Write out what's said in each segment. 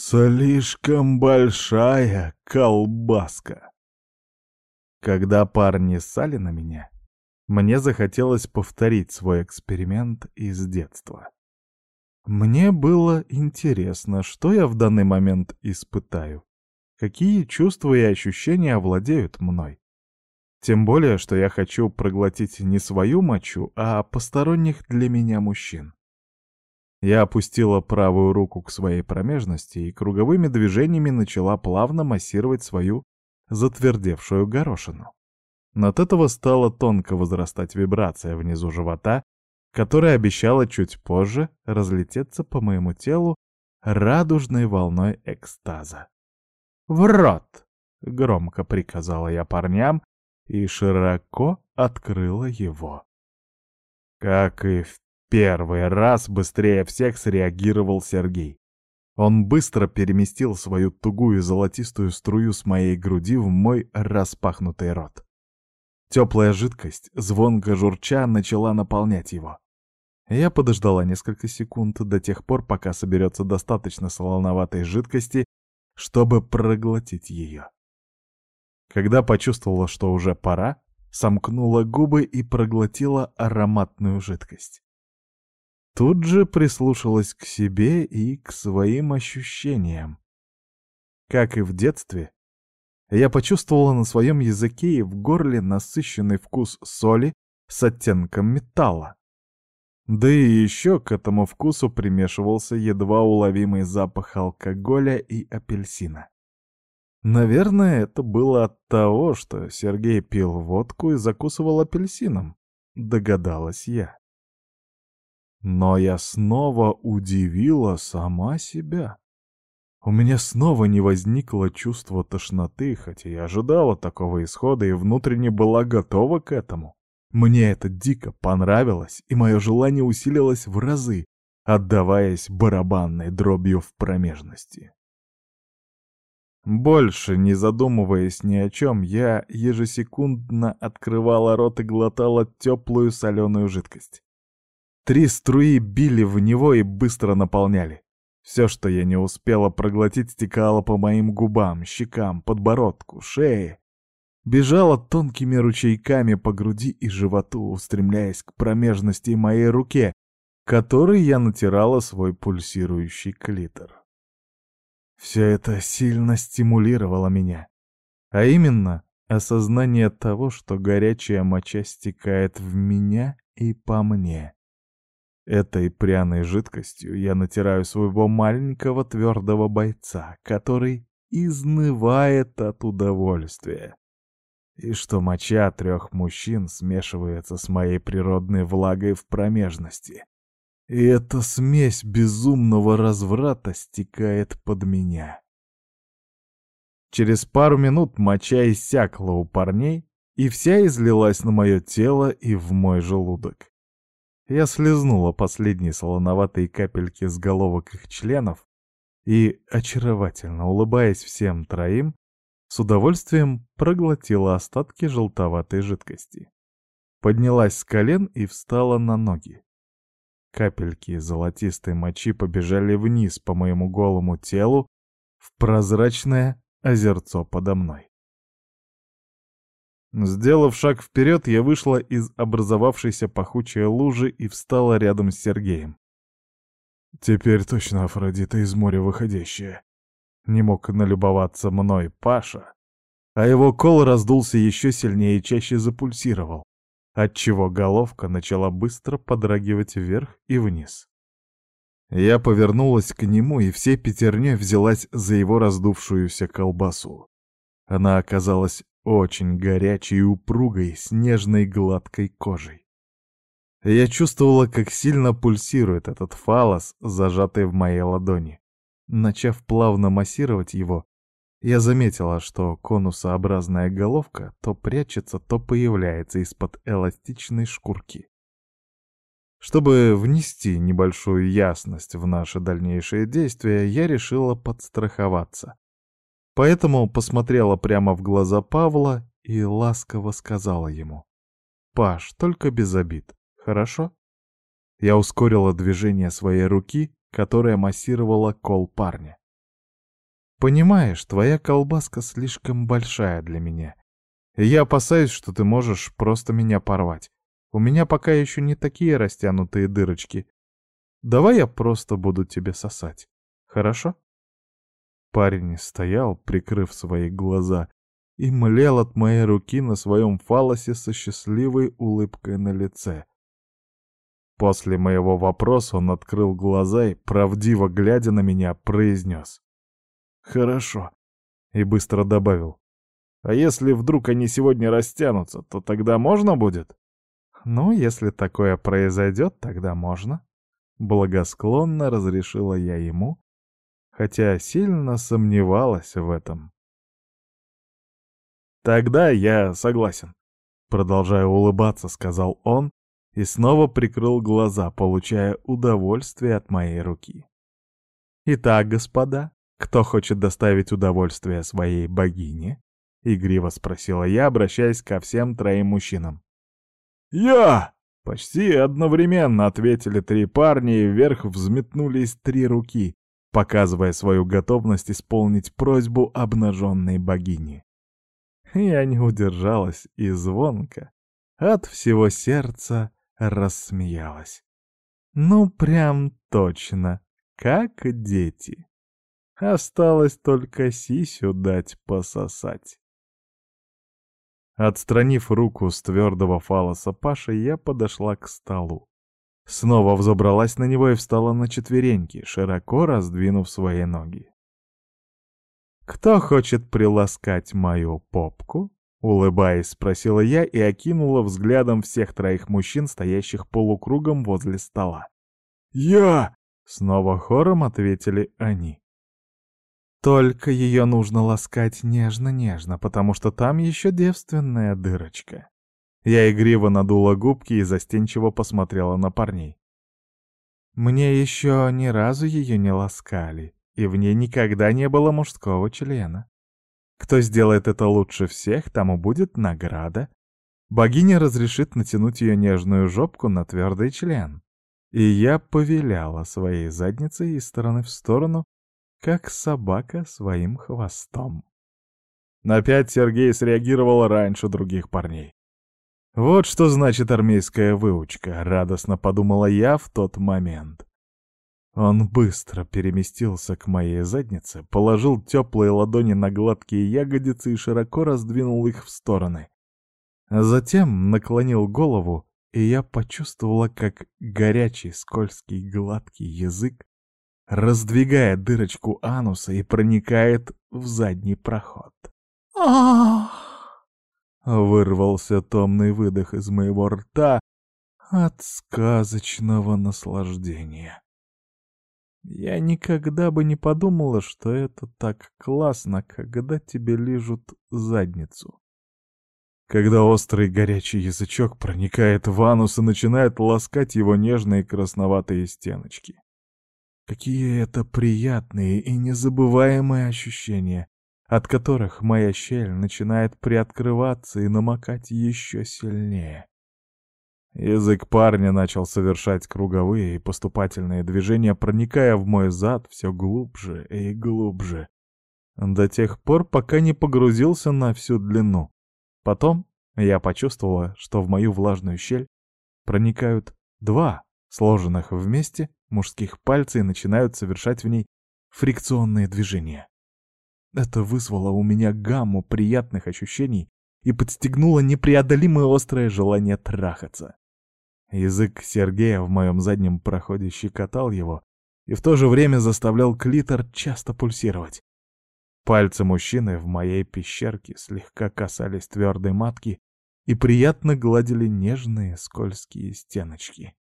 Слишком большая колбаска. Когда парни ссали на меня, мне захотелось повторить свой эксперимент из детства. Мне было интересно, что я в данный момент испытаю, какие чувства и ощущения овладеют мной. Тем более, что я хочу проглотить не свою мочу, а посторонних для меня мужчин. Я опустила правую руку к своей промежности и круговыми движениями начала плавно массировать свою затвердевшую горошину. Но от этого стала тонко возрастать вибрация внизу живота, которая обещала чуть позже разлететься по моему телу радужной волной экстаза. «В рот!» — громко приказала я парням и широко открыла его. Как и в первый раз быстрее всех среагировал Сергей. Он быстро переместил свою тугую золотистую струю с моей груди в мой распахнутый рот. Теплая жидкость, звонко журча, начала наполнять его. Я подождала несколько секунд до тех пор, пока соберется достаточно солоноватой жидкости, чтобы проглотить ее. Когда почувствовала, что уже пора, сомкнула губы и проглотила ароматную жидкость. Тут же прислушалась к себе и к своим ощущениям. Как и в детстве, я почувствовала на своем языке и в горле насыщенный вкус соли с оттенком металла. Да и еще к этому вкусу примешивался едва уловимый запах алкоголя и апельсина. Наверное, это было от того, что Сергей пил водку и закусывал апельсином, догадалась я. Но я снова удивила сама себя. У меня снова не возникло чувства тошноты, хотя я ожидала такого исхода и внутренне была готова к этому. Мне это дико понравилось, и мое желание усилилось в разы, отдаваясь барабанной дробью в промежности. Больше не задумываясь ни о чем, я ежесекундно открывала рот и глотала теплую соленую жидкость. Три струи били в него и быстро наполняли. Все, что я не успела проглотить, стекало по моим губам, щекам, подбородку, шее. Бежало тонкими ручейками по груди и животу, устремляясь к промежности моей руке, которой я натирала свой пульсирующий клитор. Все это сильно стимулировало меня. А именно, осознание того, что горячая моча стекает в меня и по мне. Этой пряной жидкостью я натираю своего маленького твердого бойца, который изнывает от удовольствия. И что моча трех мужчин смешивается с моей природной влагой в промежности. И эта смесь безумного разврата стекает под меня. Через пару минут моча иссякла у парней, и вся излилась на мое тело и в мой желудок. Я слезнула последние солоноватые капельки с головок их членов и, очаровательно улыбаясь всем троим, с удовольствием проглотила остатки желтоватой жидкости. Поднялась с колен и встала на ноги. Капельки золотистой мочи побежали вниз по моему голому телу в прозрачное озерцо подо мной. Сделав шаг вперед, я вышла из образовавшейся пахучей лужи и встала рядом с Сергеем. Теперь точно Афродита из моря выходящая. Не мог налюбоваться мной Паша, а его кол раздулся еще сильнее и чаще запульсировал, отчего головка начала быстро подрагивать вверх и вниз. Я повернулась к нему и всей пятерней взялась за его раздувшуюся колбасу. Она оказалась очень горячей и упругой, с нежной гладкой кожей. Я чувствовала, как сильно пульсирует этот фалос, зажатый в моей ладони. Начав плавно массировать его, я заметила, что конусообразная головка то прячется, то появляется из-под эластичной шкурки. Чтобы внести небольшую ясность в наши дальнейшие действия, я решила подстраховаться. Поэтому посмотрела прямо в глаза Павла и ласково сказала ему. «Паш, только без обид, хорошо?» Я ускорила движение своей руки, которая массировала кол парня. Понимаешь, твоя колбаска слишком большая для меня. Я опасаюсь, что ты можешь просто меня порвать. У меня пока еще не такие растянутые дырочки. Давай я просто буду тебе сосать. Хорошо? Парень стоял, прикрыв свои глаза, и млел от моей руки на своем фалосе со счастливой улыбкой на лице. После моего вопроса он открыл глаза и, правдиво глядя на меня, произнес. «Хорошо», и быстро добавил. «А если вдруг они сегодня растянутся, то тогда можно будет?» «Ну, если такое произойдет, тогда можно», — благосклонно разрешила я ему, хотя сильно сомневалась в этом. «Тогда я согласен», — продолжая улыбаться, сказал он и снова прикрыл глаза, получая удовольствие от моей руки. «Итак, господа, кто хочет доставить удовольствие своей богине?» — игриво спросила я, обращаясь ко всем троим мужчинам. «Я!» — почти одновременно ответили три парня, и вверх взметнулись три руки, показывая свою готовность исполнить просьбу обнаженной богини. Я не удержалась и звонко, от всего сердца рассмеялась. Ну, прям точно, как дети. Осталось только сисю дать пососать. Отстранив руку с твердого фалоса Паши, я подошла к столу. Снова взобралась на него и встала на четвереньки, широко раздвинув свои ноги. «Кто хочет приласкать мою попку?» Улыбаясь, спросила я и окинула взглядом всех троих мужчин, стоящих полукругом возле стола. «Я!» — снова хором ответили они. «Только ее нужно ласкать нежно-нежно, потому что там еще девственная дырочка». Я игриво надула губки и застенчиво посмотрела на парней. Мне еще ни разу ее не ласкали, и в ней никогда не было мужского члена. Кто сделает это лучше всех, тому будет награда. Богиня разрешит натянуть ее нежную жопку на твердый член. И я повеляла своей задницей из стороны в сторону, как собака своим хвостом. На пять Сергей среагировал раньше других парней. Вот что значит армейская выучка, радостно подумала я в тот момент. Он быстро переместился к моей заднице, положил теплые ладони на гладкие ягодицы и широко раздвинул их в стороны. Затем наклонил голову, и я почувствовала, как горячий, скользкий, гладкий язык раздвигает дырочку ануса и проникает в задний проход. «Ах!» — вырвался томный выдох из моего рта от сказочного наслаждения. Я никогда бы не подумала, что это так классно, когда тебе лижут задницу. Когда острый горячий язычок проникает в анус и начинает ласкать его нежные красноватые стеночки. Какие это приятные и незабываемые ощущения, от которых моя щель начинает приоткрываться и намокать еще сильнее. Язык парня начал совершать круговые и поступательные движения, проникая в мой зад все глубже и глубже. До тех пор, пока не погрузился на всю длину. Потом я почувствовала, что в мою влажную щель проникают два сложенных вместе мужских пальца и начинают совершать в ней фрикционные движения. Это вызвало у меня гамму приятных ощущений и подстегнуло непреодолимое острое желание трахаться. Язык Сергея в моем заднем проходе щекотал его и в то же время заставлял клитор часто пульсировать. Пальцы мужчины в моей пещерке слегка касались твердой матки и приятно гладили нежные скользкие стеночки.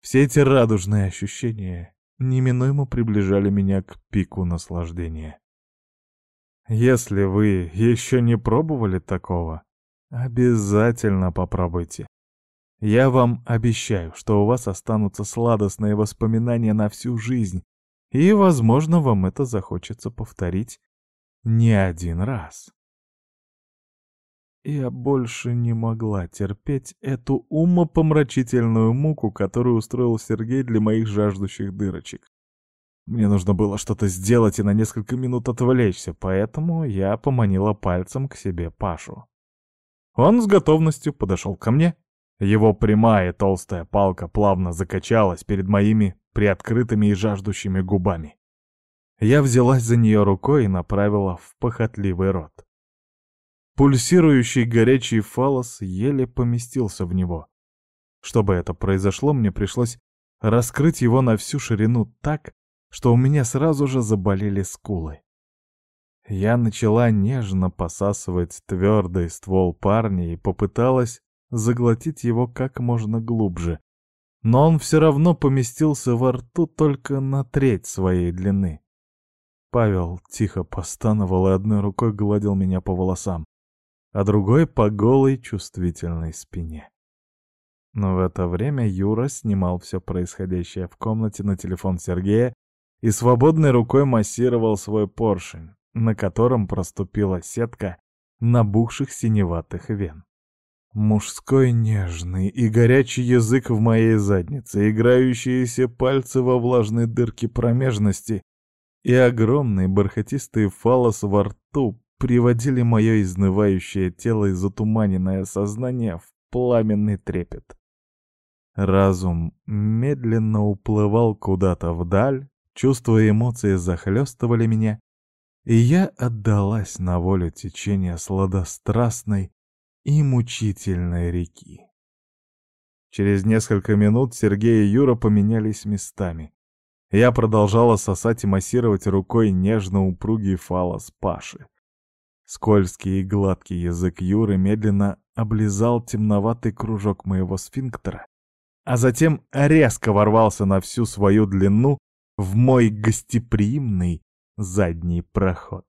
Все эти радужные ощущения неминуемо приближали меня к пику наслаждения. Если вы еще не пробовали такого, обязательно попробуйте. Я вам обещаю, что у вас останутся сладостные воспоминания на всю жизнь, и, возможно, вам это захочется повторить не один раз. Я больше не могла терпеть эту умопомрачительную муку, которую устроил Сергей для моих жаждущих дырочек. Мне нужно было что-то сделать и на несколько минут отвлечься, поэтому я поманила пальцем к себе Пашу. Он с готовностью подошел ко мне. Его прямая толстая палка плавно закачалась перед моими приоткрытыми и жаждущими губами. Я взялась за нее рукой и направила в похотливый рот. Пульсирующий горячий фалос еле поместился в него. Чтобы это произошло, мне пришлось раскрыть его на всю ширину так, что у меня сразу же заболели скулы. Я начала нежно посасывать твердый ствол парня и попыталась заглотить его как можно глубже, но он все равно поместился во рту только на треть своей длины. Павел тихо постановал и одной рукой гладил меня по волосам, а другой — по голой чувствительной спине. Но в это время Юра снимал все происходящее в комнате на телефон Сергея и свободной рукой массировал свой поршень, на котором проступила сетка набухших синеватых вен. Мужской нежный и горячий язык в моей заднице, играющиеся пальцы во влажной дырке промежности и огромный бархатистый фалос во рту приводили мое изнывающее тело и затуманенное сознание в пламенный трепет. Разум медленно уплывал куда-то вдаль, чувства и эмоции захлестывали меня, и я отдалась на волю течения сладострастной и мучительной реки. Через несколько минут Сергей и Юра поменялись местами. Я продолжала сосать и массировать рукой нежно-упругий фалос Паши. Скользкий и гладкий язык Юры медленно облизал темноватый кружок моего сфинктера, а затем резко ворвался на всю свою длину в мой гостеприимный задний проход.